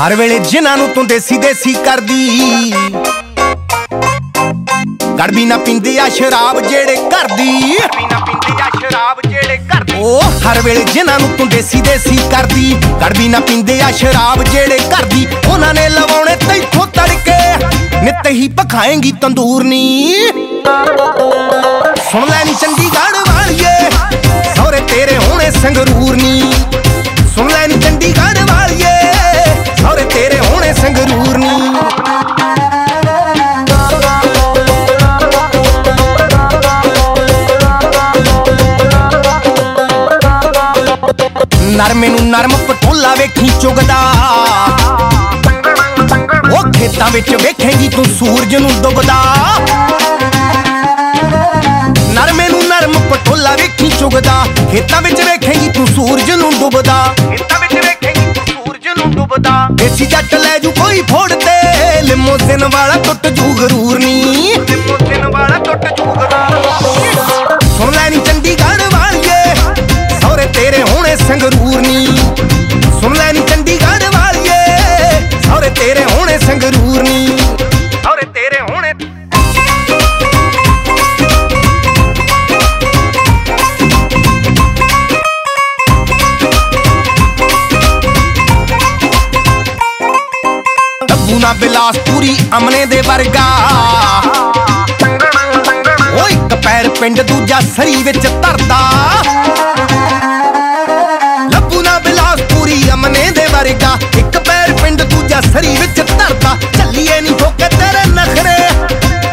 ਹਰ ਵੇਲੇ ਜਿਨ੍ਹਾਂ ਨੂੰ ਤੂੰ ਦੇਸੀ ਦੇਸੀ ਕਰਦੀ। ਗੜਬੀ ਨਾ ਪਿੰਦੇ ਆ ਸ਼ਰਾਬ ਜਿਹੜੇ ਕਰਦੀ ਗੜਬੀ ਨਾ ਪਿੰਦੇ ਆ ਸ਼ਰਾਬ ਜਿਹੜੇ ਕਰਦੀ। ਉਹ ਹਰ ਵੇਲੇ ਜਿਨ੍ਹਾਂ ਨੂੰ ਤੂੰ ਦੇਸੀ ਦੇਸੀ ਕਰਦੀ। ਗੜਬੀ ਨਾ ਪਿੰਦੇ ਆ ਸ਼ਰਾਬ ਜਿਹੜੇ ਕਰਦੀ। ਉਹਨਾਂ ਨੇ ਲਵਾਉਣੇ ਤੈਥੋਂ ਤੜਕੇ। ਨਿੱਤ ਹੀ ਪਖਾਏਂਗੀ ਤੰਦੂਰ ਨੀ। ਸੁਣ ਲੈ ਨੀ ਚੰਡੀਗੜ੍ਹ ਵਾਲੀਏ। ਸਹੁਰੇ ਤੇਰੇ ਹੋਣੇ ਸੰਗਰੂਰ। ਨਰਮੇ ਨੂੰ ਨਰਮ ਪਟੋਲਾ ਵੇਖੀ ਚੁਗਦਾ। ਉਹ ਖੇਤਾਂ ਵਿੱਚ ਵੇਖੇਂਗੀ ਤੂੰ ਸੂਰਜ ਨੂੰ ਡੁੱਬਦਾ। ਨਰਮੇ ਨੂੰ ਨਰਮ ਪਟੋਲਾ ਵੇਖੀ ਚੁਗਦਾ। ਖੇਤਾਂ ਵਿੱਚ ਵੇਖੇਂਗੀ ਤੂੰ ਸੂਰਜ ਨੂੰ ਡੁੱਬਦਾ। ਖੇਤਾਂ ਵਿੱਚ ਵੇਖੇਂਗੀ ਤੂੰ ਸੂਰਜ ਨੂੰ ਡੁੱਬਦਾ। ਦੇਸੀ ਜੱਟ ਲੈ ਜੂ ਕੋਈ ਫੋੜ ਤੇ। ਲਿਮੋਜ਼ਿਨ ਵਾਲਾ ਟੁੱਟ ਜੂ ਗਰੂਰ ਨੀ ਸੰਗਰੂਰ ਨੀ। ਸੁਣ ਲੈ ਨੀ ਚੰਡੀਗੜ੍ਹ ਵਾਲੀਏ। ਸਹੁਰੇ ਤੇਰੇ ਹੋਣੇ ਸੰਗਰੂਰ ਨੀ। ਸਹੁਰੇ ਤੇਰੇ ਹੋਣੇ ਨਾ ਬਿਲਾਸਪੁਰੀ ਅਮਨੇ ਦੇ ਵਰਗਾ। ਓ ਇੱਕ ਪੈਰ ਪਿੰਡ ਦੂਜਾ ਸਰੀ ਵਿੱਚ ਧਰਦਾ। ਦੂਜਾ ਸਰੀ ਵਿੱਚ ਧਰਦਾ ਚੱਲੀਏ ਨਹੀਂ ਠੋਕੇ ਤੇਰੇ ਨਖਰੇ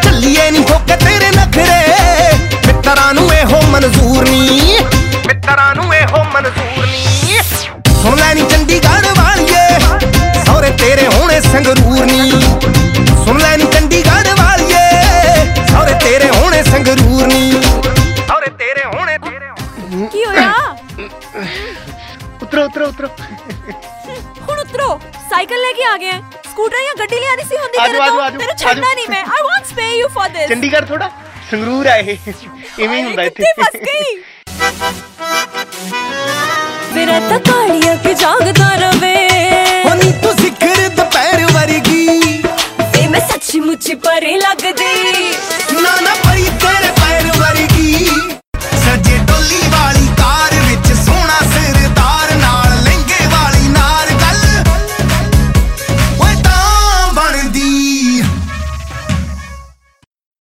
ਚੱਲੀਏ ਨਹੀਂ ਠੋਕੇ ਤੇਰੇ ਨਖਰੇ। ਮਿੱਤਰਾਂ ਨੂੰ ਇਹੋ ਮਨਜ਼ੂਰ ਨਹੀਂ ਮਿੱਤਰਾਂ ਨੂੰ ਇਹੋ ਮਨਜ਼ੂਰ ਨਹੀਂ ਸੁਣ ਲੈ ਨੀ ਚੰਡੀਗੜ੍ਹ ਵਾਲੀਏ ਸਹੁਰੇ ਤੇਰੇ ਹੋਣੇ ਸੰਗਰੂਰ ਨੀ। ਸੁਣ ਲੈ ਨੀ ਚੰਡੀਗੜ੍ਹ ਵਾਲੀਏ ਸਹੁਰੇ ਤੇਰੇ ਹੋਣੇ ਸੰਗਰੂਰ ਨੀ। ਸਹੁਰੇ ਤੇਰੇ ਹੋਣੇ ਤੇਰੇ ਕੀ ਹੋਇਆ? ਉਤਰੋ ਉਤਰੋ ਉਤਰੋ। ਹੁਣ ਉਤਰੋ। साइकिल लेके आ गए स्कूटर या गड्डी ले आने से होती आजू, आजू, आजू, तेरे छड़ना नहीं मैं। I want to pay you for this Chandigarh थोड़ा संगरूर आए इमेज में बैठे फंस गई। मेरा तो काड़िया के जागदा रवे। होनी तू ज़िक्र दोपहर वरगी। ते मैं सच्ची मुच्ची परे लग दे ना ना परी तेरे पैर वरगी।